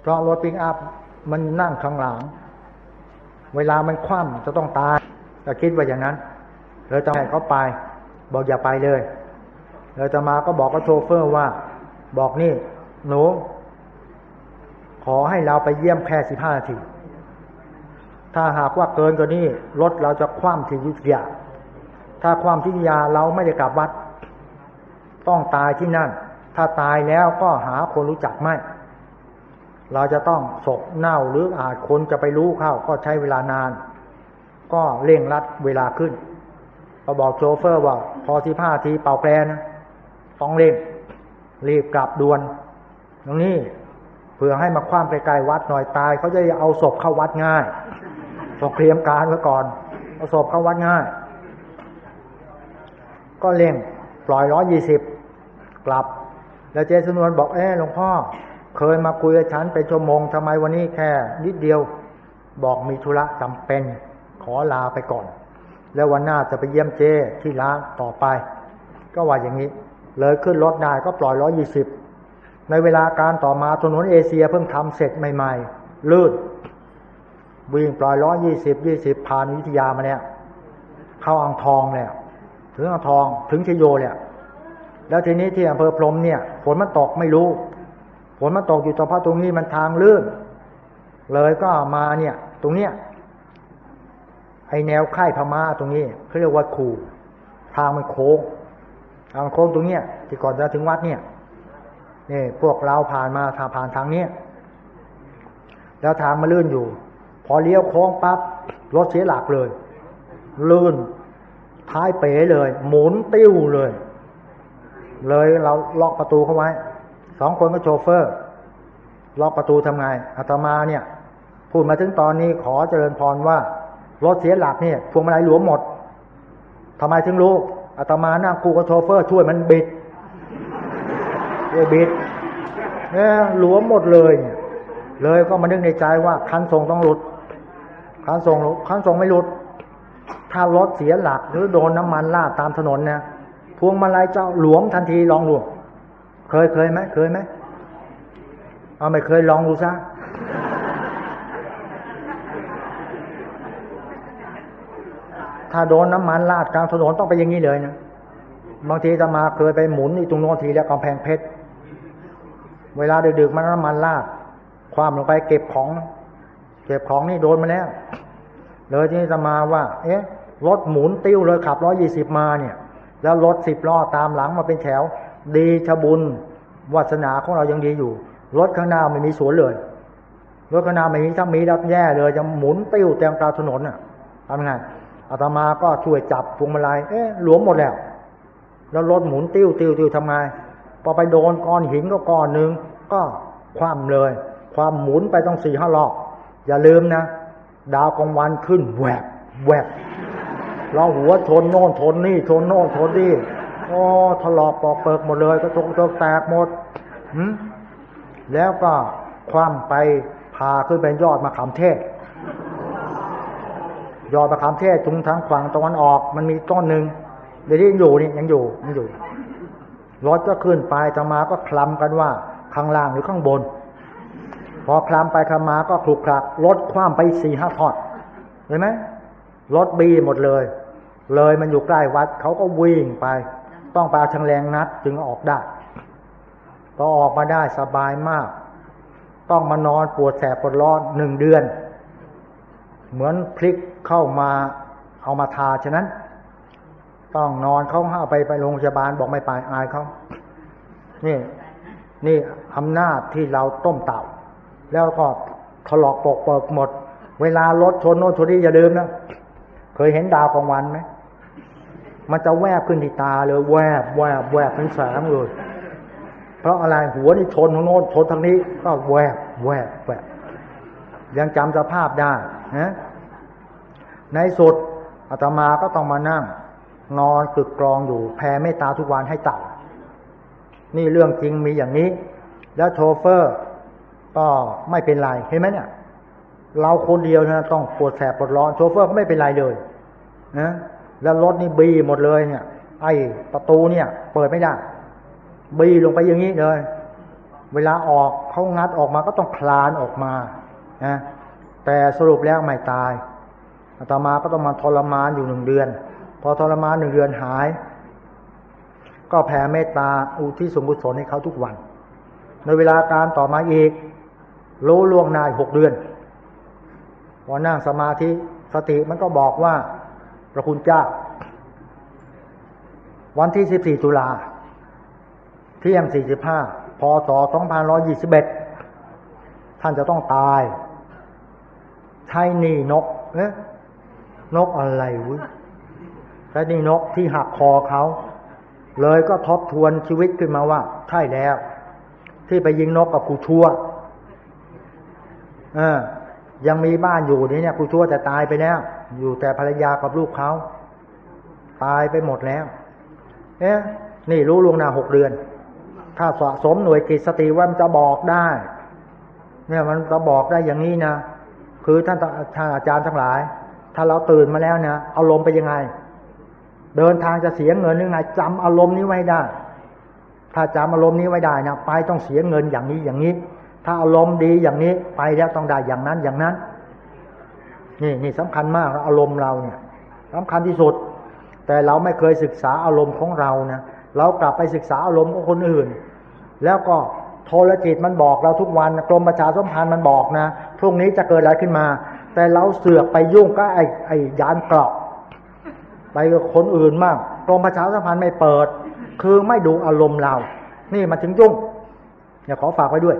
เพราะรถปิกอัพมันนั่งข้างหลัง เวลามันคว่ำจะต้องตายก็คิดว่าอย่างนั้นเลยต้องให้เขาไป บอกอย่าไปเลยเลยจะมาก็บอกกับโชเฟอร์ว่า บอกนี่ หนู ขอให้เราไปเยี่ยมแค่สิบห้านาที ถ้าหากว่าเกินกว่านี้รถเราจะคว่ำที่ยุทธยาถ้าความที่ยาเราไม่ได้กลับวัด ต้องตายที่นั่น ถ้าตายแล้วก็หาคนรู้จักไม่ เราจะต้องศพเน่าหรืออาจคนจะไปรู้เข้าก็ใช้เวลานาน ก็เร่งรัดเวลาขึ้นก็บอกโชเฟอร์ว่า พอสิบห้าทีเป่าแปรนะต้องเร่งรีบกลับด่วนตรงนี้เพื่อให้มาคว้ามไกลๆวัดหน่อยตายเขาจะเอาศพเข้าวัดง่ายต้องเตรียมการไว้ก่อนเอาศพเข้าวัดง่าย ก็เร่งปล่อยร้อยยี่สิบกลับ แล้วเจสนวนบอกเออหลวงพ่อ เคยมาคุยกับฉันเป็นชั่วโมงทำไมวันนี้แค่ นิดเดียว บอกมีธุระจำเป็น ขอลาไปก่อน แล้ววันหน้าจะไปเยี่ยมเจที่ร้านต่อไป ก็ว่าอย่างนี้ เลยขึ้นรถได้ก็ปล่อยร้อยี่สิบในเวลาการต่อมาถนนเอเชียเพิ่งทำเสร็จใหม่ ๆ ลื่น วิ่งปล่อยร้อยี่สิบยี่สิบผ่านวิทยามาเนี่ย เข้าอ่างทองเนี่ยถึงอ่างทองถึงชโยเนี่ยแล้วทีนี้ที่อำเภอพรมเนี่ยฝนมันตกไม่รู้ ฝนมันตกอยู่ต่อพระตรงนี้มันทางลื่น เลยก็มาเนี่ย ตรงเนี้ยไอแนวค่ายพม่าตรงนี้เขาเรียกว่าคูทางมันโค้ง ทางโค้งตรงเนี้ยที่ก่อนจะถึงวัดเนี่ยนี่พวกเราผ่านมาทางผ่านทางเนี้ยแล้วทางมันลื่นอยู่ พอเลี้ยวโค้งปั๊บรถเสียหลักเลย ลื่นท้ายเป๋เลย หมุนติ้วเลย เลยเราล็อกประตูเข้าไว้ สองคนก็โชเฟอร์ล็อกประตูทำไงอาตมาเนี่ย พูดมาถึงตอนนี้ขอเจริญพรว่ารถเสียหลักเนี่ยพวงมาลัยหลวมหมดทำไมถึงรู้อาตมานั่งคู่กับโชเฟอร์ ช่วยมันบิดเอยบิดเนี่ยหลวมหมดเลย เลยก็มานึกในใจว่าคันส่งต้องหลุดคันส่งคันส่งไม่หลุด ถ้ารถเสียหลักหรือโดนน้ำมันลาดตามถนนเนี่ยพวงมาลัยเจ้าหลวมทันทีลองดู เคยเคยไหมเคยไหมเอาไม่เคยลองดูซะถ้าโดนน้ำมันลาดกลางถนนต้องไปอย่างนี้เลยนะบางทีจะมาเคยไปหมุนอีตรงโน้นทีแล้วกำแพงเพชรเวลาดึกๆมันน้ำมันลาด ความลงไปเก็บของ เก็บของนี่โดนมาแล้ว เลยที่จะมาว่า เอ๊ะรถหมุนติ้วเลยขับร้อยี่สิบมาเนี่ย แล้วรถสิบล้อตามหลังมาเป็นแถว ดีชบุญวาสนาของเรายังดีอยู่ รถข้างหน้าไม่มีสวนเลยรถข้างหน้าไม่มีถ้ามีรับแย่เลย จะหมุนติ้วแตงกลางถนนอะทำไงอาตมาก็ช่วยจับพวงมาลัยเอ๊ะหลวมหมดแล้ว แล้วรถหมุนติ้วติ้วติ้วทำไงพอไปโดนก้อนหินก็ก้อนหนึ่งก็คว่ำเลย ความหมุนไปต้องสี่ห้ารอบอย่าลืมนะ ดาวกลางวันขึ้นแหวกแหวกเราหัวชนโน่นชนนี่ชนโน่นชนนี่ โอ้ถลอกปอกเปิกหมดเลยก็ตกตกแตกหมดหืมแล้วก็คว่ำไปพาขึ้นไปยอดมาขามเทศ ยอดมาขามเทศตรงทางฝั่งตะวันออก มันมีต้นหนึ่งเดี๋ยวนี้ยังอยู่นี่ยังอยู่ยังอยู่รถก็ขึ้นไปจะมาก็คลำกันว่า ข้างล่างหรือข้างบน พอคลำไปคลำมาก็คลุกคลักรถคว่ำไปสี่ห้าทอดเห็นไหมรถบีหมดเลย เลยมันอยู่ใกล้วัดเขาก็วิ่งไป ต้องไปเอาชังแรงนัดจึงออกได้พอออกมาได้สบายมาก ต้องมานอนปวดแสบปวดร้อนหนึ่งเดือน เหมือนพลิกเข้ามาเอามาทาฉะนั้น ต้องนอนเขาเอาไปไปโรงพยาบาลบอกไม่ไปอายเขานี่นี่อำนาจที่เราต้มเต่า แล้วก็ถลอกปกเปิกหมด เวลารถชนโน่นชนนี่อย่าลืมนะ เคยเห็นดาวกลางวันไหม มันจะแวบขึ้นที่ตาเลยแวบแวบแวบเป็นแสงเลย เพราะอะไรหัวนี่ชนทางโน้นชนทางนี้ ก็แวบแวบแวบยังจำสภาพได้นะในสุดอาตมาก็ต้องมานั่ง นอนตึกกรองอยู่แผ่เมตตาทุกวันให้เต่า นี่เรื่องจริงมีอย่างนี้ แล้วโชเฟอร์ ก็ไม่เป็นไรเห็นไหมเนี่ยเราคนเดียวนะต้องปวดแสบปวดร้อนโชเฟอร์ก็ไม่เป็นไรเลยนะ แล้วรถนี่บีหมดเลยเนี่ย ไอ้ประตูเนี่ย เปิดไม่ได้ บีลงไปอย่างนี้เลย เวลาออกเขางัดออกมาก็ต้องคลานออกมานะแต่สรุปแล้วไม่ตายต่อมาก็ต้องมาทรมานอยู่หนึ่งเดือน พอทรมานหนึ่งเดือนหาย ก็แผ่เมตตาอุทิศสมบุญสนให้เขาทุกวัน ในเวลาการต่อมาอีกรู้ล่วงนายหกเดือนพอนั่งสมาธิสติมันก็บอกว่า พระคุณเจ้า วันที่สิบสี่ตุลาเที่ยงสี่สิบห้าพศสองพันร้อยี่สิบเอ็ดท่านจะต้องตาย ใช่นี่นก เอ๊ะนกอะไรวะใช่นี่นกที่หักคอเขา เลยก็ทบทวนชีวิตขึ้นมาว่า ใช่แล้ว ที่ไปยิงนกกับกูชั่วเออยังมีบ้านอยู่นี่เนี่ยกูชั่วแต่ตายไปแล้ว อยู่แต่ภรรยากับลูกเขาตายไปหมดแล้ว เอ๊ะนี่รู้ลวงหน้าหกเดือน ถ้าสะสมหน่วยกิจสติว่ามันจะบอกได้ เนี่ยมันจะบอกได้อย่างนี้นะคือท่านท่านอาจารย์ทั้งหลาย ถ้าเราตื่นมาแล้วเนี่ยอารมณ์ไปยังไง เดินทางจะเสียเงินยังไงจำอารมณ์นี้ไว้ได้ ถ้าจำอารมณ์นี้ไว้ได้นะไปต้องเสียเงินอย่างนี้อย่างนี้ ถ้าอารมณ์ดีอย่างนี้ไปแล้วต้องได้อย่างนั้นอย่างนั้น นี่นี่สำคัญมากอารมณ์เราเนี่ยสำคัญที่สุด แต่เราไม่เคยศึกษาอารมณ์ของเรานะเรากลับไปศึกษาอารมณ์ของคนอื่น แล้วก็โทรจิตมันบอกเราทุกวันกรมประชาสัมพันธ์มันบอกนะพรุ่งนี้จะเกิดอะไรขึ้นมา แต่เราเสือกไปยุ่งก็ไอ้ไอ้ยานเกราะไปกับคนอื่นมากกรมประชาสัมพันธ์ไม่เปิด คือไม่ดูอารมณ์เรา นี่มันถึงยุ่งอย่าขอฝากไว้ด้วย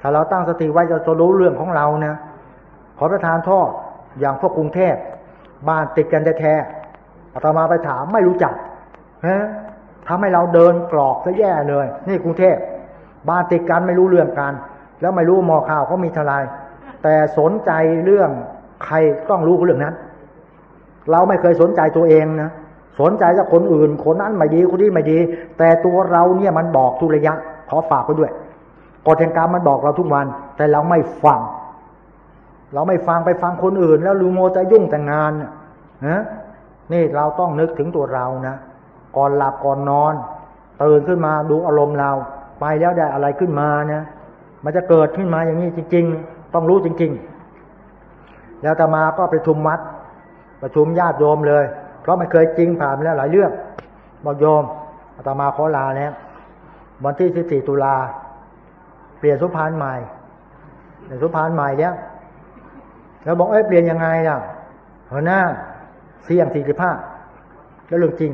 ถ้าเราตั้งสติไว้จะจะรู้เรื่องของเรานะ ขอประทานโทษอย่างพวกกรุงเทพบ้านติดกันแท้ๆอาตมาไปถามไม่รู้จักฮะทำให้เราเดินกรอกซะแย่เลย นี่กรุงเทพบ้านติดกันไม่รู้เรื่องกัน แล้วไม่รู้มอข่าวเขามีทลาย แต่สนใจเรื่องใครต้องรู้เรื่องนั้น เราไม่เคยสนใจตัวเองนะสนใจจะคนอื่น คนนั้นไม่ดีคนนี้ไม่ดี แต่ตัวเราเนี่ยมันบอกทุกระยะ ขอฝากไว้ด้วยกฎแห่งกรรมมันบอกเราทุกวัน แต่เราไม่ฟัง เราไม่ฟังไปฟังคนอื่น แล้วลูโมจะยุ่งแต่งงานนะนี่เราต้องนึกถึงตัวเรานะก่อนหลับก่อนนอนตื่นขึ้นมาดูอารมณ์เรา ไปแล้วได้อะไรขึ้นมานะมันจะเกิดขึ้นมาอย่างนี้จริง ๆ ต้องรู้จริง ๆ แล้วตมาก็ไปชุมวัด ประชุมญาติโยมเลย เพราะมันเคยจริงผ่านมาแล้วหลายเรื่องบอกโยมอาตมาขอลาแล้ววันที่สิบสี่ตุลา เปลี่ยนสุพานใหม่เปลี่ยนสุพานใหม่แล้ว แล้วบอกเอ้ยเปลี่ยนยังไงล่ะหัวหน้าเสี่ยงสี่สิบห้าแล้วเรื่องจริง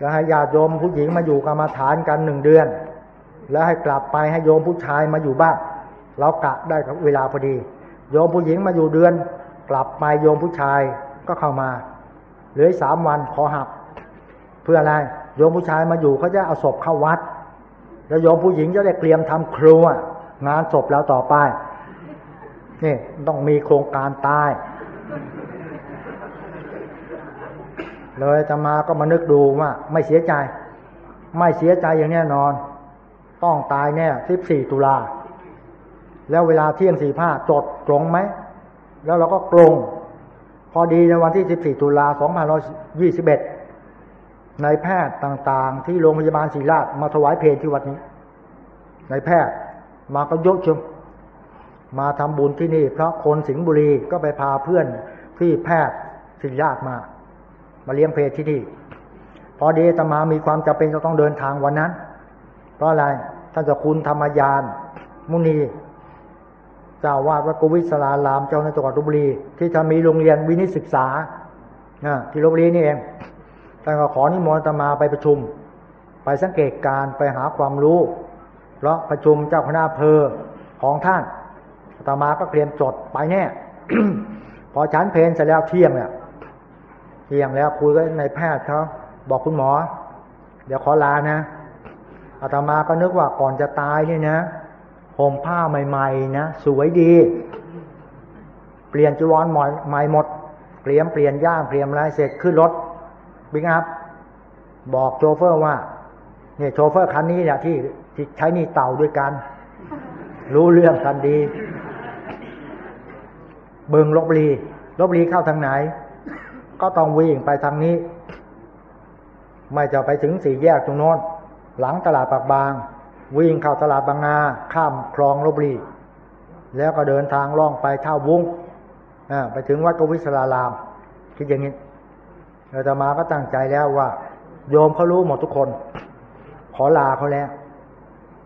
จะให้ญาติโยมผู้หญิงมาอยู่กรรมาฐานกันหนึ่งเดือน แล้วให้กลับไปให้โยมผู้ชายมาอยู่บ้านเรากะได้กับเวลาพอดี โยมผู้หญิงมาอยู่เดือน กลับไปโยมผู้ชายก็เข้ามาเหลือสามวันขอหัก เพื่ออะไรโยมผู้ชายมาอยู่เขาจะเอาศพเข้าวัด แล้วโยมผู้หญิงจะได้เตรียมทำครัวงานศพแล้วต่อไป นี่ต้องมีโครงการตาย เลยจะมาก็มานึกดูว่า ไม่เสียใจ ไม่เสียใจอย่างแน่นอน ต้องตายแน่สิบสี่ตุลา แล้วเวลาเที่ยงสี่ผ้าจดกลงไหม แล้วเราก็กลง พอดีในวันที่สิบสี่ตุลาสองพันร้อยยี่สิบเอ็ดในแพทย์ต่างๆ ที่โรงพยาบาลศรีราชมาถวายเพลที่วัดนี้ในแพทย์มาก็ยกชม มาทำบุญที่นี่ เพราะคนสิงห์บุรีก็ไปพาเพื่อนที่แพทย์ศรีราชมา มาเลี้ยงเพศที่นี่ พอดีตมามีความจำเป็นจะต้องเดินทางวันนั้น เพราะอะไรท่านเจ้าคุณธรรมยาน มุนีเจ้าวาดวัดกุวิศลารามเจ้าในจังหวัดลบบุรี ที่จะมีโรงเรียนวินิศึกษาที่ลบบุรีนี่เองท่านก็ขอนิมนต์ตมาไปประชุม ไปสังเกตการไปหาความรู้ เพราะประชุมเจ้าคณะอำเภอของท่าน ตมาก็เตรียมจดไปแน่พอฉันเพนเสร็จแล้วเที่ยงเนี่ยเที่ยงแล้วคุยกับในแพทย์เขาบอกคุณหมอ เดี๋ยวขอลานะอาตมาก็นึกว่าก่อนจะตายเนี่ยนะห่มผ้าใหม่ ๆ นะสวยดี เปลี่ยนจีวรใหม่หมดเตรียมเปลี่ยนย่ามเตรียมอะไรเสร็จขึ้นรถบิ๊กอัพบอกโชเฟอร์ว่าเนี่ยโชเฟอร์คันนี้เนี่ยที่ที่ใช้นี่เต่าด้วยกัน รู้เรื่องกันดี เบิงลบลีลบลีเข้าทางไหน ก็ต้องวิ่งไปทางนี้ ไม่จะไปถึงสี่แยกตรงโน้น หลังตลาดปากบาง วิ่งเข้าตลาดบางนาข้ามคลองลบบุรีแล้วก็เดินทางล่องไปท่าวุ้งไปถึงวัดกวิศราราม คิดอย่างนี้เราจะมาก็ตั้งใจแล้วว่า โยมเขารู้หมดทุกคน ขอลาเขาแล้ว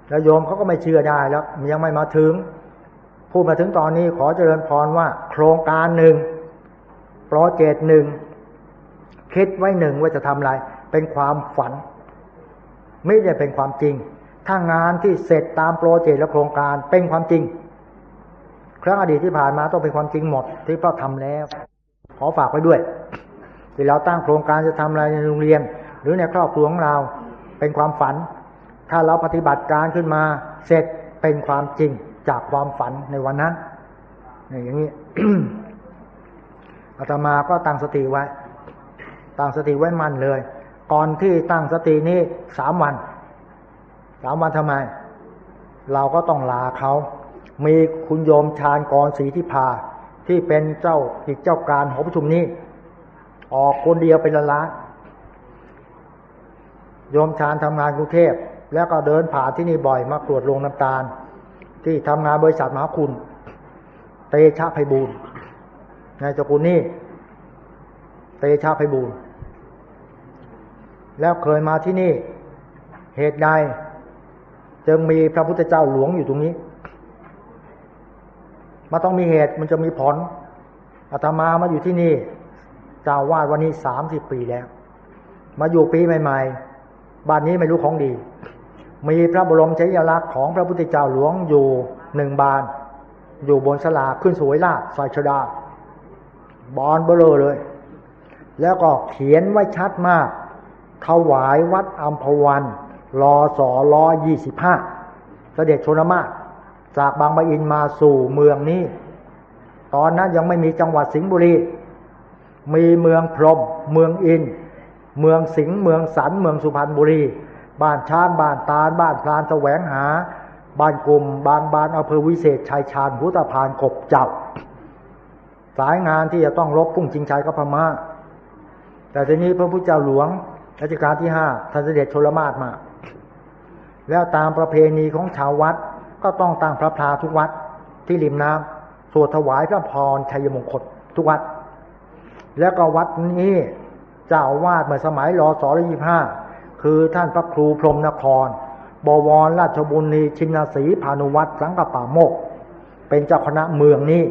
แล้วโยมเขาก็ไม่เชื่อได้แล้ว ยังไม่มาถึง พูดมาถึงตอนนี้ขอเจริญพรว่า โครงการหนึ่งโปรเจกต์หนึ่งคิดไว้หนึ่งว่าจะทำอะไร เป็นความฝัน ไม่ได้เป็นความจริง ถ้างานที่เสร็จตามโปรเจกต์และโครงการเป็นความจริง ครั้งอดีตที่ผ่านมาต้องเป็นความจริงหมด ที่พ่อทำแล้ว ขอฝากไว้ด้วย ที่เราตั้งโครงการจะทำอะไรในโรงเรียน หรือในครอบครัวของเราเป็นความฝัน ถ้าเราปฏิบัติการขึ้นมาเสร็จเป็นความจริง จากความฝันในวันนั้นอย่างนี้อาตมาก็ตั้งสติไว้ ตั้งสติไว้มันเลย ก่อนที่ตั้งสตินี้สามวัน สามวันทำไม เราก็ต้องลาเขา มีคุณโยมชาญกรศรีทิพาที่เป็นเจ้าอีกเจ้าการหอประชุมนี้ ออกคนเดียวเป็นละล้านโยมชาญทำงานกรุงเทพ แล้วก็เดินผ่านที่นี่บ่อยมาตรวจลงน้ำตาล ที่ทำงานบริษัทมหาคุณ เตชะไพบูลนายเจ้าคุณนี่เตชะไพบูลแล้วเคยมาที่นี่ เหตุใดจึงมีพระพุทธเจ้าหลวงอยู่ตรงนี้มาต้องมีเหตุมันจะมีผลอาตมามาอยู่ที่นี่เจ้าวาดวันนี้สามสิบปีแล้ว มาอยู่ปีใหม่ ๆ บ้านนี้ไม่รู้ของดี มีพระบรมชยลักษณ์ของพระพุทธเจ้าหลวงอยู่หนึ่งบาน อยู่บนสลาขึ้นสวยลาดซอยชดา บอนเบลอเลย แล้วก็เขียนไว้ชัดมาก ถวายวัดอัมพวันรอสอรอยี่สิบห้าเสด็จชนมาจากบางปะอินมาสู่เมืองนี้ ตอนนั้นยังไม่มีจังหวัดสิงห์บุรี มีเมืองพรม เมืองอิน เมืองสิงห์ เมืองสัน เมืองสุพรรณบุรี บ้านช้างบ้านตาลบ้านพลานแสวงหา บ้านกลุ่มบางบานอำเภอวิเศษชัยชาญพุทธพานกบจับ สายงานที่จะต้องรบพุ่งชิงชัยกับพมา่าแต่ทีนี้พระพุทธเจ้าหลวงรัชกาลที่ห้าท่านเสด็จชลมาศมา แล้วตามประเพณีของชาววัดก็ต้องตั้งพระพลาทุกวัดที่ริมน้ำสวดถวายพระพรชัยมงคลทุกวัด แล้วก็วัดนี้เจ้าวาดเมื่อสมัยรอสอรยี่ห้า คือท่านพระครูพรมนคร บวรราชบุรีชินสีพานุวัตรสังกป่าโมก เป็นเจ้าคณะเมืองนี้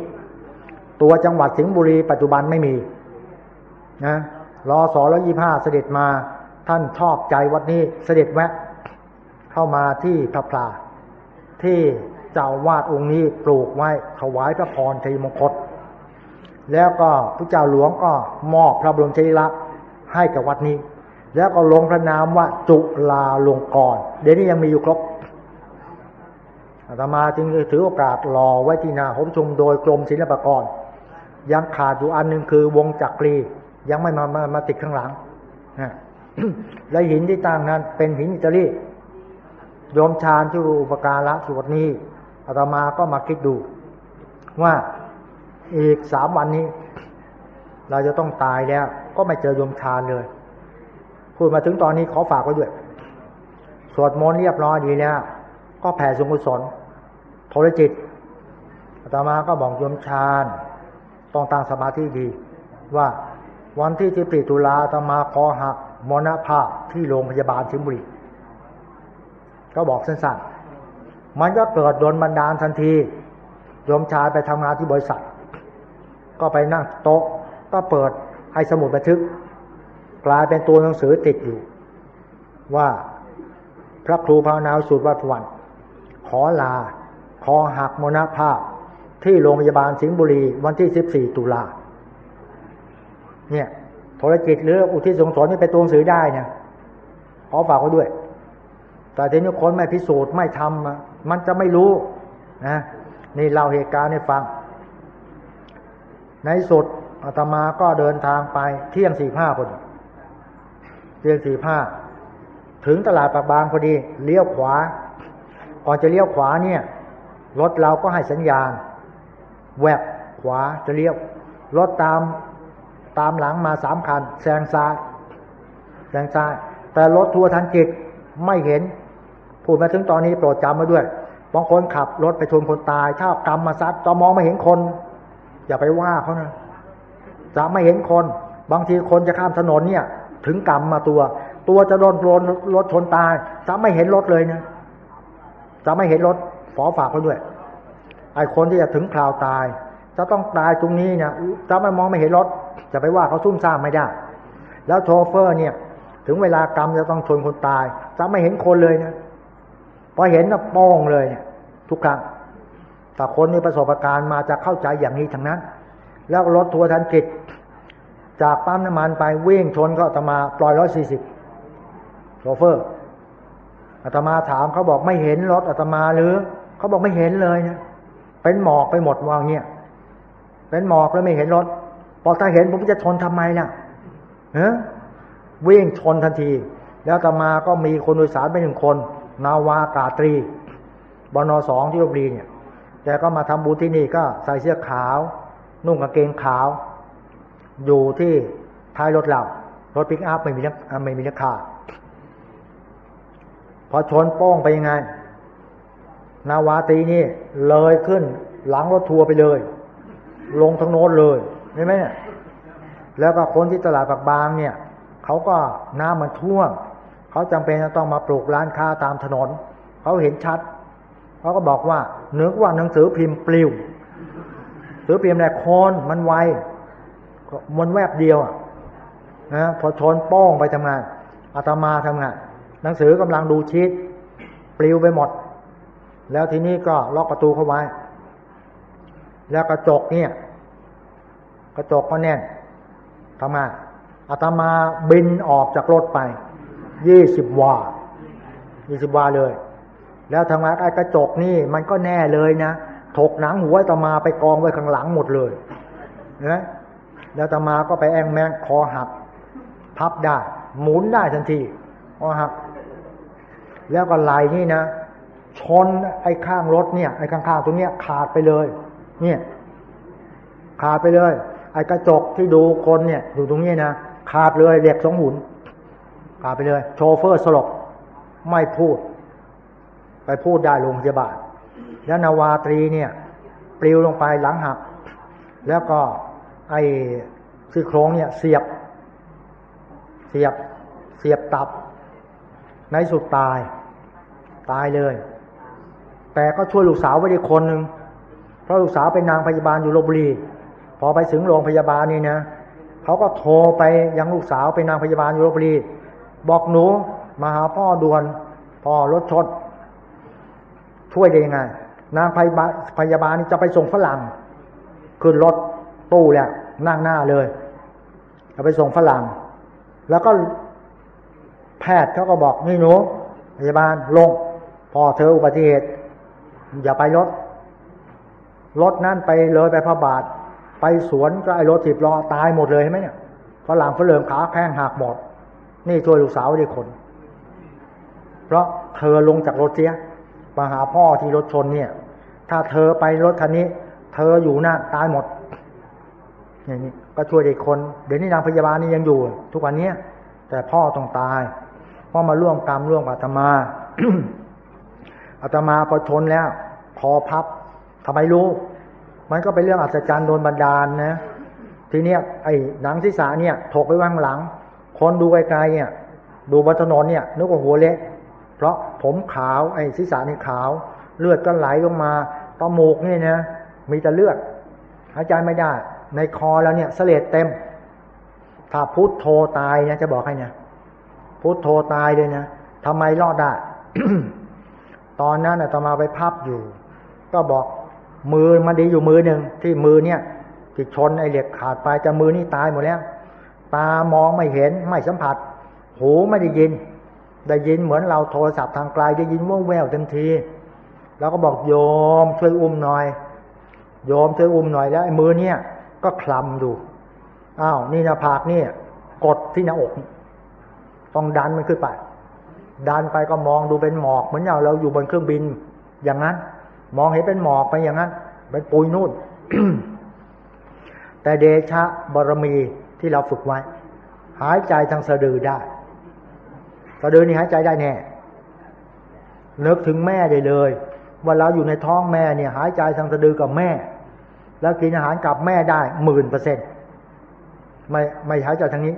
ตัวจังหวัดสิงห์บุรีปัจจุบันไม่มีนะรอสอรยี่ห้าเสด็จมาท่านชอบใจวัดนี้เสด็จแวะ เข้ามาที่พระพลาที่เจ้าวาดองค์นี้ปลูกไว้ถวายพระพรชัยมงคลแล้วก็พระเจ้าหลวงก็มอบพระบรมชยลักษณ์ให้กับวัดนี้ แล้วก็ลงพระนามว่าจุลาลงกรเดี๋ยวนี้ยังมีอยู่ครบอาตมาจึงถือโอกาสรอไว้ที่นาหมชุมโดยกรมศิลปากร ยังขาดอยู่อันหนึ่งคือวงจักรี ยังไม่มามามาติดข้างหลังและหินที่ตั้งนั้น เป็นหินอิตาลีโยมชาญที่รูอุปการะสวดนี้อาตมาก็มาคิดดู ว่าอีกสามวันนี้ เราจะต้องตายแล้ว ก็ไม่เจอโยมชาญเลย พูดมาถึงตอนนี้ขอฝากไว้ด้วย สวดมนต์เรียบร้อยดีแล้ว ก็แผ่สุขุศลโทรจิตอาตมาก็บอกโยมชาญต้องตั้งสมาธิดี ว่าวันที่ที่ปีตุลาอาตมาคอหักมรณภาพที่โรงพยาบาลชิมบุรีก็บอกสั้นๆ มันก็เกิดโดนบันดาลทันทีโยมชายไปทำงานที่บริษัท ก็ไปนั่งโต๊ะก็เปิดไอ้สมุดบันทึก กลายเป็นตัวหนังสือติดอยู่ ว่าพระครูภาวนาสูตรวัดวัน ขอลา ขอหักมณภาพ ที่โรงพยาบาลสิงห์บุรีวันที่ 14 ตุลาเนี่ยโทรจิตหรืออุทิศสงสารนี่เป็นตัวหนังสือได้เนี่ยขอฝากไว้ด้วย แต่ทีนี้คนไม่พิสูจน์ไม่ทำมันจะไม่รู้นะนี่เล่าเหตุการณ์ให้ฟัง ในสุดอาตมาก็เดินทางไปเที่ยงสี่ห้าคน เที่ยงสี่ห้าถึงตลาดปากบางพอดี เลี้ยวขวาก่อนจะเลี้ยวขวาเนี่ยรถเราก็ให้สัญญาณ แวบขวาจะเลี้ยวรถตามตามหลังมาสามคันแซงซ้ายแซงซ้าย แต่รถทัวร์ทันจิตไม่เห็นพูดมาถึงตอนนี้โปรดจำมาด้วยบางคนขับรถไปชนคนตายถ้ากรรมมาซัดจะมองไม่เห็นคน อย่าไปว่าเขานะจะไม่เห็นคน บางทีคนจะข้ามถนนเนี่ย ถึงกรรมมาตัว ตัวจะโดนรถรถชนตายจะไม่เห็นรถเลยนะจะไม่เห็นรถฝอฝากเขาด้วยไอ้คนที่จะถึงคราวตาย จะต้องตายตรงนี้เนี่ยจะไม่มองไม่เห็นรถ จะไปว่าเขาซุ่มซ่ามไม่ได้ แล้วโชเฟอร์เนี่ย ถึงเวลากรรมจะต้องชนคนตาย จะไม่เห็นคนเลยนะพอเห็นก็ป้องเลยเนี่ยทุกครั้งแต่คนมีประสบการณ์มาจะเข้าใจอย่างนี้ทั้งนั้น แล้วรถทัวร์ทันกิจ จากปั๊มน้ำมันไปวิ่งชนก็อาตมาปล่อยร้อยสี่สิบโชเฟอร์อาตมาถามเขาบอกไม่เห็นรถอาตมาหรือเขาบอกไม่เห็นเลยนะเป็นหมอกไปหมดวางเนี่ยเป็นหมอกแล้วไม่เห็นรถพอถ้าเห็นผมจะชนทำไมล่ะเฮ้วิ่งชนทันที แล้วตมาก็มีคนโดยสารไปหนึ่งคน นาวากาตรีบนสองที่ลบบุรีเนี่ยแกก็มาทำบุญที่นี่ก็ใส่เสื้อขาว นุ่งกางเกงขาว อยู่ที่ท้ายรถเรา รถปิกอัพไม่มีนักไม่มีนักขาพอชนโป้งไปยังไง นาวาตีนี่เลยขึ้นหลังรถทัวร์ไปเลย ลงทั้งโน้นเลยใช่ไหมแล้วก็คนที่ตลาดปากบางเนี่ยเขาก็น้ำมันท่วมเขาจำเป็นจะต้องมาปลูกร้านค้าตามถนน เขาเห็นชัดเขาก็บอกว่าเนึกว่าหนังสือพิมพ์ปลิวสือพิมพ์แหละโคนมันไว มันแวบเดียวอะนะพอชนป้องไปทำงานอาตมาทำงาน หนังสือกำลังดูชีตปลิวไปหมด แล้วทีนี้ก็ล็อกประตูเข้าไว้ แล้วกระจกเนี่ย กระจกก็แน่นทำงานอาตมาบินออกจากรถไปยี่สิบวายี่สิบวาเลย แล้วทำงานไอ้กระจกนี่มันก็แน่เลยนะถกหนังหัวอาตมาไปกองไว้ข้างหลังหมดเลยนะ แล้วตมาก็ไปแองแมงคอหัก พับได้ หมุนได้ทันทีคอหัก แล้วก็ไหลนี่นะชนไอ้ข้างรถเนี่ยไอ้ข้างๆตรงเนี้ยขาดไปเลย เนี่ย ขาดไปเลย ไอ้กระจกที่ดูคนเนี่ยอยู่ตรงนี้นะขาดเลยเหล็กสองหุ่นขาดไปเลย โชเฟอร์สลบไม่พูด ไปพูดได้โรงพยาบาลแล้วนาวาตรีเนี่ย ปลิวลงไปหลังหัก แล้วก็ ไอ้ซี่โครงเนี่ยเสียบ เสียบ เสียบตับ ในสุดตาย ตายเลย แต่ก็ช่วยลูกสาวไว้ได้คนหนึ่งเพราะลูกสาวเป็นนางพยาบาลอยู่ลบบุรี พอไปถึงโรงพยาบาลนี่นะเขาก็โทรไปยังลูกสาวเป็นนางพยาบาลอยู่ลบบุรี บอกหนูมาหาพ่อด่วนพ่อรถชนช่วยได้ยังไง นางพยาบาลจะไปส่งฝรั่งขึ้นรถ ตู้แหละนั่งหน้าเลยจะไปส่งฝรั่ง แล้วก็แพทย์เขาก็บอกนี่หนูพยาบาลลง พอเธออุบัติเหตุ อย่าไปรถ รถนั่นไปเลยไปพระบาท ไปสวนก็ไอ้รถสิบล้อตายหมดเลยใช่ไหมเนี่ยฝรั่งฝรั่งขาแข้งหักหมด นี่ช่วยลูกสาวได้คน เพราะเธอลงจากรถเสียมาหาพ่อที่รถชนเนี่ย ถ้าเธอไปรถคันนี้ เธออยู่หน้าตายหมด อย่างนี้ก็ช่วยเด็กคน เดี๋ยวนี้นางพยาบาลนี่ยังอยู่ ทุกวันนี้แต่พ่อต้องตายเพราะมาร่วมกรรมร่วมอาตมาอาตมาพอชนแล้ว คอพับทำไมรู้ มันก็เป็นเรื่องอัศจรรย์โดนบันดาลนะทีเนี้ยไอ้หนังศีรษะเนี่ยถกไปว่างหลัง คนดูไกลๆเนี่ย ดูบนถนนเนี่ยนึกว่าหัวเล็กเพราะผมขาวไอ้ศีรษะนี่ขาว เลือดก็ไหลลงมาตอมูกนี่นะมีแต่เลือดหายใจไม่ได้ ในคอแล้วเนี่ยเสลดเต็ม ถ้าพุทโธตายเนี่ยจะบอกให้เนี่ยพุทโธตายเลยนะทำไมรอดได้ตอนนั้นอาตมาไปพับอยู่ ก็บอกมือมันดีอยู่มือหนึ่งที่มือเนี่ยที่ชนไอเหล็กขาดไปจะมือนี่ตายหมดแล้ว ตามองไม่เห็นไม่สัมผัส หูไม่ได้ยิน ได้ยินเหมือนเราโทรศัพท์ทางไกลได้ยินว่องแววเต็มที แล้วก็บอกโยมช่วยอุ้มหน่อย โยมช่วยอุ้มหน่อยแล้วไอ้มือเนี่ย ก็คลำดูอ้าวนี่หน้าผากเนี่ย กดที่หน้าอก ต้องดันมันขึ้นไป ดันไปก็มองดูเป็นหมอกเหมือนอย่างเราอยู่บนเครื่องบิน อย่างนั้น มองเห็นเป็นหมอกไปอย่างนั้นเป็นปุยนู่น แต่เดชะบารมีที่เราฝึกไว้ หายใจทางสะดือได้ สะดือนี่หายใจได้แน่นึกถึงแม่ได้เลยว่าเราอยู่ในท้องแม่เนี่ย หายใจทางสะดือกับแม่ แล้วกินอาหารกับแม่ได้หมื่นเปอร์เซ็นต์ไม่ไม่หายใจทางนี้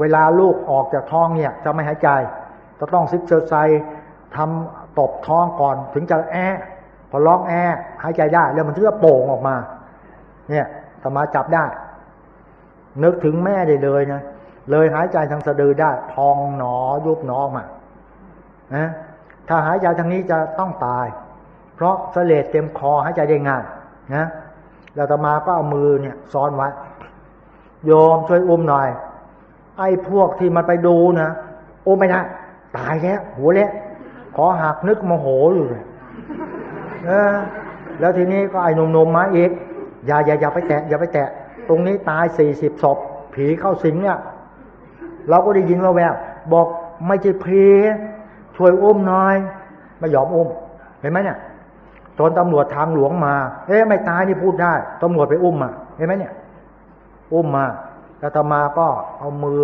เวลาลูกออกจากท้องเนี่ย จะไม่หายใจ จะต้องซิกเซอร์ไซทำตบท้องก่อนถึงจะแอพอร้องแอหายใจได้ แล้วมันถึงจะโป่งออกมา เนี่ยสมาจับได้ นึกถึงแม่ได้เลยนะเลยหายใจทางสะดือได้ พองหนอยุบหนอออกมานะถ้าหายใจทางนี้จะต้องตาย เพราะเสลดเต็มคอหายใจได้ง่ายนะ แล้วตมาก็เอามือเนี่ยซ้อนไว้ โยมช่วยอุ้มหน่อย ไอ้พวกที่มันไปดูนะโอ้มไม่ได้ตายแล้วหัวเละขอหักนึกโมโหอยู่เลยแล้วทีนี้ก็ไอ้นมนมมาอีกอย่าอย่าอย่าไปแตะอย่าไปแตะ ตรงนี้ตายสี่สิบศพผีเข้าสิงเนี่ยเราก็ได้ยินว่าแววบอกไม่ใช่ผีช่วยอุ้มหน่อย ไม่ยอมอุ้ม เห็นไหมเนี่ย ตอนตำรวจทางหลวงมา เอ๊ะไม่ตายนี่พูดได้ตำรวจไปอุ้มมาเห็นไหมเนี่ย อุ้มมาแล้วตมาก็เอามือ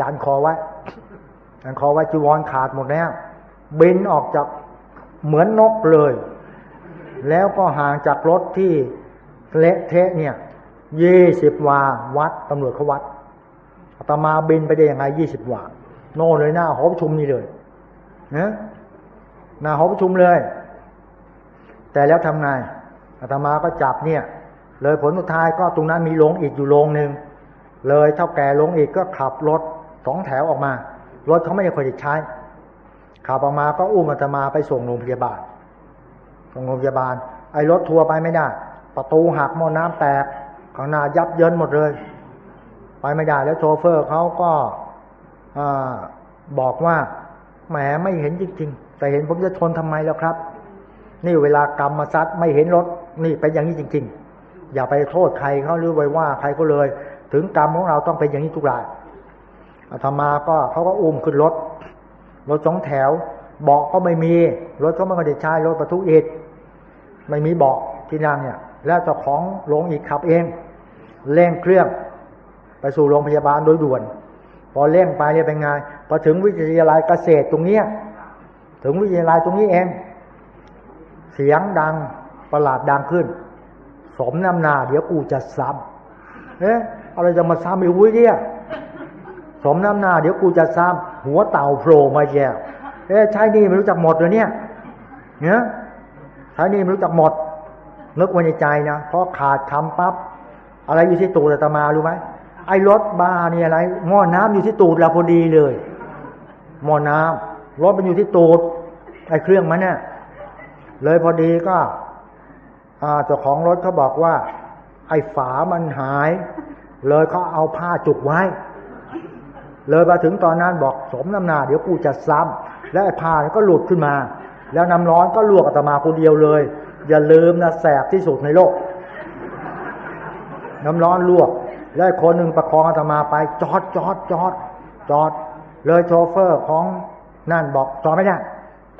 ดันคอไว้ดันคอไว้จีวรขาดหมดแล้วบินออกจากเหมือนนกเลย แล้วก็ห่างจากรถที่เละเทะเนี่ยยี่สิบวาวัดตำรวจเขาวัดอาตมาบินไปได้ยังไงยี่สิบวาโน่เลยหน้าหอประชุมนี่เลยนะหน้าหอประชุมเลย แต่แล้วทำไงอาตมาก็จับเนี่ย เลยผลสุดท้ายก็ตรงนั้นมีโรงอีกอยู่โรงหนึ่งเลยเท่าแก่ลงอีกก็ขับรถสองแถวออกมา รถเขาไม่ได้คอยใช้ขับออกมาก็อุ้มอาตมาไปส่งโรงพยาบาลส่งโรงพยาบาล ไอ้รถทัวร์ไปไม่ได้ ประตูหักหม้อน้ำแตกข้างหน้ายับเยินหมดเลย ไปไม่ได้แล้วโชเฟอร์เขาก็บอกว่าแหมไม่เห็นจริง ๆ แต่เห็นผมจะทนทำไมแล้วครับ นี่เวลากรรมมาซัดไม่เห็นรถนี่เป็นอย่างนี้จริง ๆ อย่าไปโทษใครเขาหรือไปว่าใครก็เลย ถึงกรรมของเราต้องเป็นอย่างนี้ทุกรายอาตมาก็เขาก็อุ้มขึ้นรถ รถสองแถว เบาะก็ไม่มี รถก็ไม่ได้ใช้รถบรรทุกอิฐไม่มีเบาะที่นั่งเนี่ย แล้วเจ้าของลงอีกขับเองเร่งเครื่อง ไปสู่โรงพยาบาลโดยด่วน พอเร่งไปเนี่ยเป็นไงพอถึงวิทยาลัยเกษตรตรงเนี้ยถึงวิทยาลัยตรงนี้เอง เสียงดังประหลาดดังขึ้น สมน้ำนาเดี๋ยวกูจะซ้ำเอ๊ะอะไรจะมาซ้ำอีกวุ้ยเนี่ยสมน้ำหนาเดี๋ยวกูจะซ้ำหัวเต่าโผล่มาแย่เอ๊ะใช้นี่ไม่รู้จักหมดเลยเนี่ยเนี่ยใช้นี่ไม่รู้จักหมดนึกไว้ในใจนะเพราะขาดคำปั๊บอะไรอยู่ที่ตูดตมารู้ไหมไอ้รถบ้านี่อะไรหม้อน้ำอยู่ที่ตูดเราพอดีเลยหม้อน้ำรถมันอยู่ที่ตูดไอ้เครื่องมันเนี่ย เลยพอดีก็เจ้าของรถเขาบอกว่า ไอ้ฝามันหาย เลยเขาเอาผ้าจุกไว้ เลยมาถึงตอนนั้นบอกสมน้ำนาเดี๋ยวกูจะซ้ำและไอ้ผ้าก็หลุดขึ้นมา แล้วน้ำร้อนก็ลวกอาตมาคนเดียวเลย อย่าลืมนะแสบที่สุดในโลก น้ำร้อนลวก แล้วคนหนึ่งประคองอาตมาไป จอดจอดจอดจอด เลยโชเฟอร์ของนั่นบอกจอดไม่ได้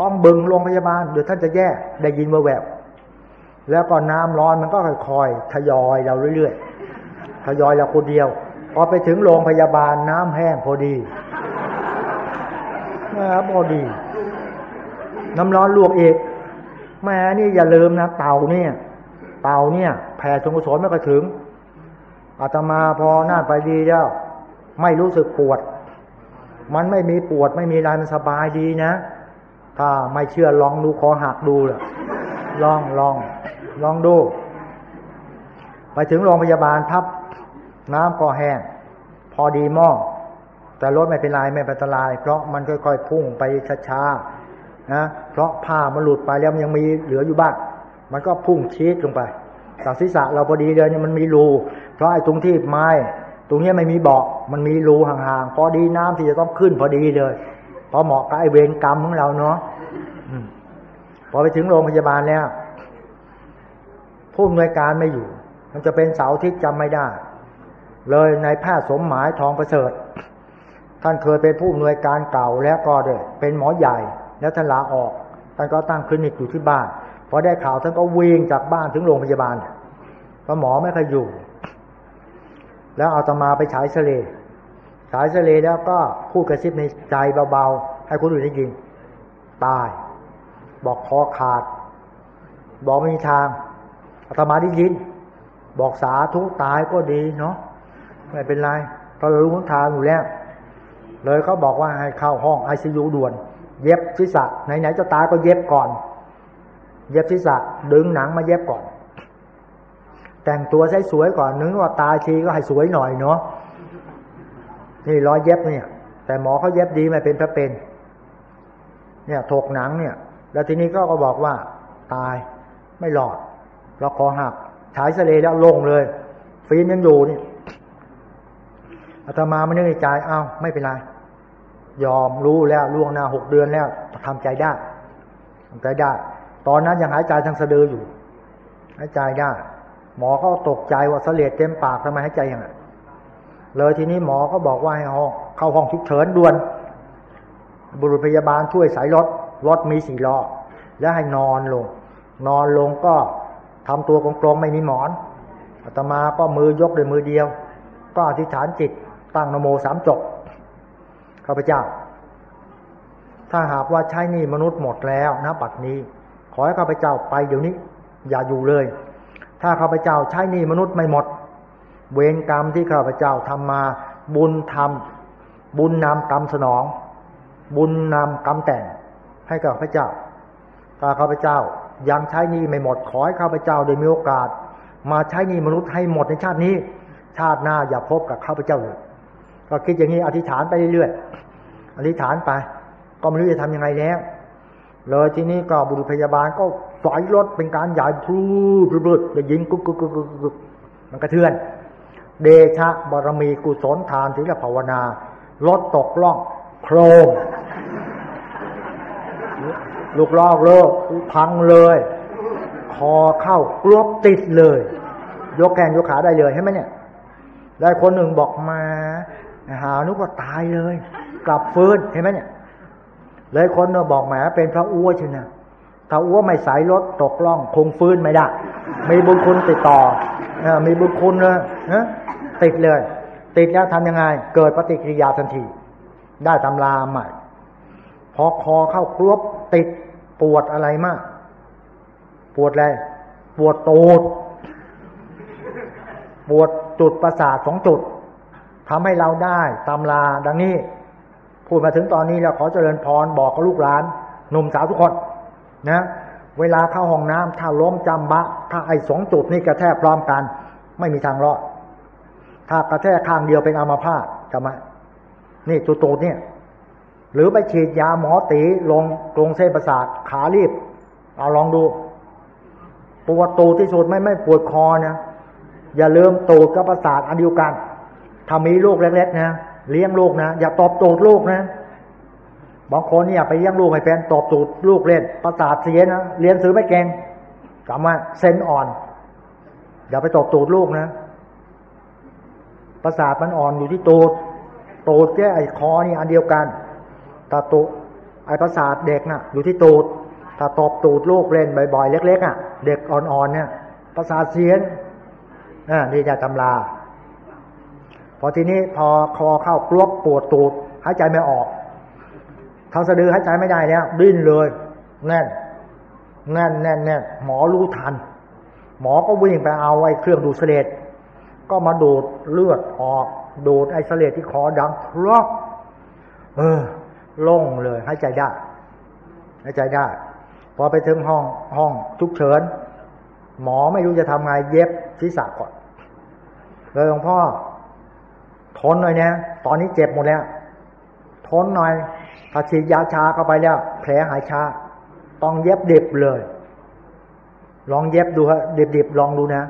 ต้องบึงโรงพยาบาลเดี๋ยวท่านจะแย่ได้ยินมาแวบแล้วก็น้ำร้อนมันก็ค่อยๆทยอยเราเรื่อยๆทยอยเราคนเดียวพอไปถึงโรงพยาบาลน้ำแห้งพอดีนะครับพอดี น้ำร้อนลวกเอกแม่นี่อย่าลืมนะเต่าเนี่ย เต่าเนี่ยแผ่ชงกุศลไม่กระถึงอาตมาพอน้าไปดีแล้วไม่รู้สึกปวด มันไม่มีปวดไม่มีอะไรมันสบายดีนะ ถ้าไม่เชื่อลองดูขอหักดูล่ะลองลอง ลองดู ไปถึงโรงพยาบาลทับ น้ำก็แห้ง พอดีหม้อแต่รถไม่เป็นไรไม่เป็นอันตราย เพราะมันค่อยๆพุ่งไปช้าๆนะเพราะผ้ามันหลุดไปแล้วมันยังมีเหลืออยู่บ้างมันก็พุ่งชีดลงไปจากศีรษะเราพอดีเลยเนี่ยมันมีรู เพราะไอ้ตรงที่ไม้ ตรงนี้ไม่มีเบาะมันมีรูห่างๆ พอดีน้ำที่จะต้องขึ้นพอดีเลย พอเหมาะกับไอเวรกรรมของเราเนาะพอไปถึงโรงพยาบาลแล้วผู้อำนวยการไม่อยู่ มันจะเป็นเสาทิศจำไม่ได้ เลยในแพทย์สมหมายทองประเสริฐ ท่านเคยเป็นผู้อำนวยการเก่าแล้วก็เด้เป็นหมอใหญ่ แล้วท่านลาออก ท่านก็ตั้งคลินิกอยู่ที่บ้านพอได้ข่าวท่านก็วิ่งจากบ้านถึงโรงพยาบาลเพราะหมอไม่เคยอยู่ แล้วเอาตมาไปฉายเสล ฉายเสลแล้วก็พูดกระซิบในใจเบาๆ ให้คนอื่นได้ยิน ตาย บอกคอขาด บอกไม่มีทางอาตมาได้ยิน บอกสาทุตายก็ดีเนาะไม่เป็นไรเรารู้ทางอยู่แล้ว เลยเขาบอกว่าให้เข้าห้องไอซียูด่วน เย็บศีรษะไหนๆจะตายก็เย็บก่อน เย็บศีรษะดึงหนังมาเย็บก่อน แต่งตัวใช้สวยก่อนนึกว่าตายทีก็ให้สวยหน่อยเนาะ นี่ร้อยเย็บเนี่ย แต่หมอเขาเย็บดีไม่เป็นพระเป็น เนี่ยถกหนังเนี่ย แล้วทีนี้ก็ก็บอกว่า ตายไม่หลอดเราคอหักฉายเสลแล้วลงเลยฟิล์มยังอยู่นี่อาตมาไม่นึกในใจเอ้าไม่เป็นไรยอมรู้แล้วล่วงหน้าหกเดือนแล้วทำใจได้ทำใจได้ ตอนนั้นยังหายใจทางสะดืออยู่หายใจได้ หมอก็ตกใจว่าเสลดเต็มปากทำไมหายใจอย่างนั้น เลยทีนี้หมอก็บอกว่าให้เข้าห้องฉุกเฉินด่วน บุรุษพยาบาลช่วยสายรถ รถมีสี่ล้อแล้วให้นอนลง นอนลงก็ทำตัวกลมๆไม่มีหมอนอาตมาก็มือยกด้วยมือเดียว ก็อธิษฐานจิต ตั้งนโมสามจบข้าพเจ้า ถ้าหากว่าใช้นี่มนุษย์หมดแล้วนะปัดนี้ ขอให้ข้าพเจ้าไปเดี๋ยวนี้ อย่าอยู่เลย ถ้าข้าพเจ้าใช้นี่มนุษย์ไม่หมด เวรกรรมที่ข้าพเจ้าทำมา บุญทำบุญนำกรรมสนอง บุญนำกรรมแต่งให้กับข้าพเจ้าถ้าข้าพเจ้ายังใช้นี่ไม่หมดขอให้ข้าพเจ้าได้มีโอกาส มาใช้นี่มนุษย์ให้หมดในชาตินี้ ชาติหน้าอย่าพบกับข้าพเจ้าเลยก็คิดอย่างนี้อธิษฐานไปเรื่อยๆอธิษฐานไป ก็ไม่รู้จะทำยังไงแล้วเลยที่นี้ก็บุรุษพยาบาลก็สอยรถเป็นการใหญ่พรูดพรูดจะยิงกุ๊กกุ๊กกุ๊กกุ๊กมันกระเทือน เดชะบารมีกุศลทานศีลภาวนารถตกล่องโครมลูกลอกเลิกพังเลย คอเข้ากรวบติดเลย ยกแขนยกขาได้เลยใช่ไหมเนี่ยได้คนหนึ่งบอกมาหานุก็ตายเลย กลับฟื้นเห็นไหมเนี่ยเลยคนเราบอกแหมเป็นพระอ้วใช่ไหมถ้าอ้วไม่สายรถตกล่อง คงฟื้นไม่ได้ มีบุญคุณติดต่อมีบุญคุณเลยนะ ติดเลย ติดแล้วทำยังไง เกิดปฏิกิริยาทันที ได้ตำราใหม่ พอคอเข้ากรวบติดปวดอะไรมาก ปวดอะไร ปวดตูด ปวดจุดประสาทสองจุดทำให้เราได้ตำราดังนี้ พูดมาถึงตอนนี้แล้วขอเจริญพรบอกกับลูกหลานหนุ่มสาวทุกคนนะเวลาเข้าห้องน้ำถ้าล้มจำบะ ถ้าไอ้สองจุดนี่กระแทกพร้อมกัน ไม่มีทางรอด ถ้ากระแทกข้างเดียวเป็นอัมาพาตจำไหมนี่จุดตูดเนี่ย หรือไปฉีดยาหมอตีลงกรงเส้นประสาทขารีบ เอาลองดู ปวดตูดที่สุดไม่ไม่ปวดคอนะอย่าลืมตูดกับประสาทอันเดียวกันถ้ามีลูกเล็กๆนะเลี้ยงลูกนะอย่าตอบตูดลูกนะบางคนเนี่ยไปเลี้ยงลูกให้แฟนตอบตูดลูกเล่น ประสาทเสียนะเรียนซื้อไม่เก่งกลับมาเซนอ่อน อย่าไปตอบตูดลูกนะ ประสาทมันอ่อนอยู่ที่ตูดตูดแค่ไอ้คอนี่อันเดียวกันตาตุไอ้ประสาทเด็กน่ะ อยู่ที่ตูดถ้าตบตูดลูกเล่นบ่อยๆ เล็กๆอะเด็กอ่อนๆเนี่ยประสาทเสียนอ่านี่จะตำราพอทีนี้พอคอเข้ากลบปวดตูดหายใจไม่ออกทางสะดือหายใจไม่ได้แล้วดิ้นเลย แน่น แน่นแน่นแน่นหมอรู้ทัน หมอก็วิ่งไปเอาไอ้เครื่องดูดเสลด ก็มาดูดเลือดออก ดูดไอเสลดที่คอดังครอกเออโล่งเลยหายใจได้หายใจได้ พอไปถึงห้องห้องทุกเฉิน หมอไม่รู้จะทำไงเย็บศีรษะก่อนเลยหลวงพ่อ ทนหน่อยเนี่ยตอนนี้เจ็บหมดแล้ว ทนหน่อย ถ้าฉีดยาชาเข้าไปแล้ว แผลหายชา ต้องเย็บเด็บเลย ลองเย็บดูฮะเด็บเด็บลองดูนะ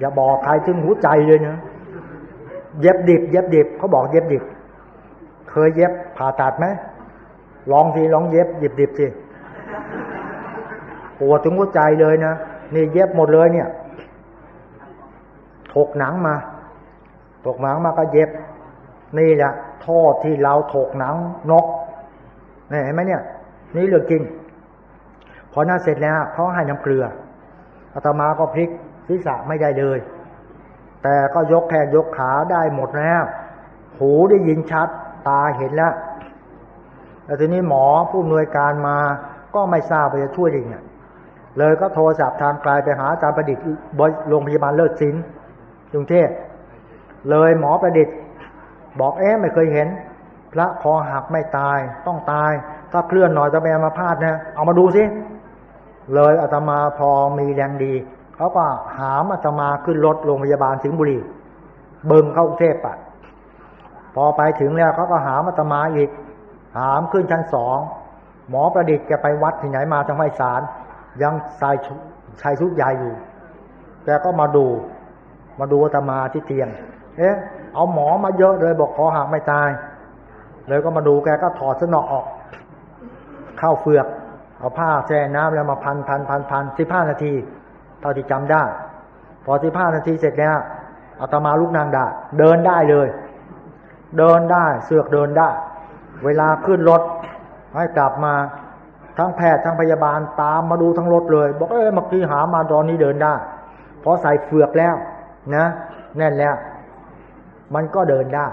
อย่าบอกใครถึงหัวใจเลยนะเย็บดิบ เย็บดิบเขาบอกเย็บดิบ เคยเย็บผ่าตัดไหมลองสิลองเย็บดิบดิบสิปวดถึงหัวใจเลยนะนี่เย็บหมดเลยเนี่ยถกหนังมาถกหนังมาก็เย็บ นี่แหละโทษที่เราถกหนังนกเห็นไหมเนี่ย นี่เรื่องจริงพอหน้าเสร็จแล้วเขาให้น้ำเกลืออาตมาก็พลิก ศีรษะไม่ได้เลย แต่ก็ยกแขนยกขาได้หมดแล้วหูได้ยินชัด ตาเห็นแล้วแล้วทีนี้หมอผู้อำนวยการมาก็ไม่ทราบว่าจะช่วยยังไงเลยก็โทรศัพท์ทางไกลไปหาอาจารย์ประดิษฐ์บโรงพยาบาลเลิศศิลป์กรุงเทพเลยหมอประดิษฐ์ บอกเอ๊ะไม่เคยเห็น พระคอหักไม่ตาย ต้องตาย ถ้าเคลื่อนหน่อยจะไปอามาพาดนะ เอามาดูสิเลยอาตมาพอมีแรงดี เขาก็หามอาตมาขึ้นรถโรงพยาบาลสิงห์บุรี เบิ่มเข้ากรุงเทพอะ พอไปถึงแล้วเขาก็หามอาตมาอีก หามขึ้นชั้นสองหมอประดิษฐ์แกไปวัดที่ไหนมาทางไพศาลยังใส่ชายชุดใหญ่อยู่แกก็มาดู มาดูอาตมาที่เตียง เอ๊ะ เอาหมอมาเยอะเลยบอกขอหักไม่ตาย เลยก็มาดูแกก็ถอดสนอออก เข้าเฟือก เอาผ้าแช่น้ำแล้วมาพันพันพันพันสิบห้านาที เท่าที่จำได้ พอสิบห้านาทีเสร็จแล้วอาตมาลุกนางได้เดินได้เลย เดินได้เสือกเดินได้ เวลาขึ้นรถ ให้กลับมาทั้งแพทย์ทั้งพยาบาลตามมาดูทั้งรถเลย บอกเอ้ยเมื่อกี้หามาตอนนี้เดินได้พอใส่เฟือกแล้ว นะ แน่นแล้ว มันก็เดินได้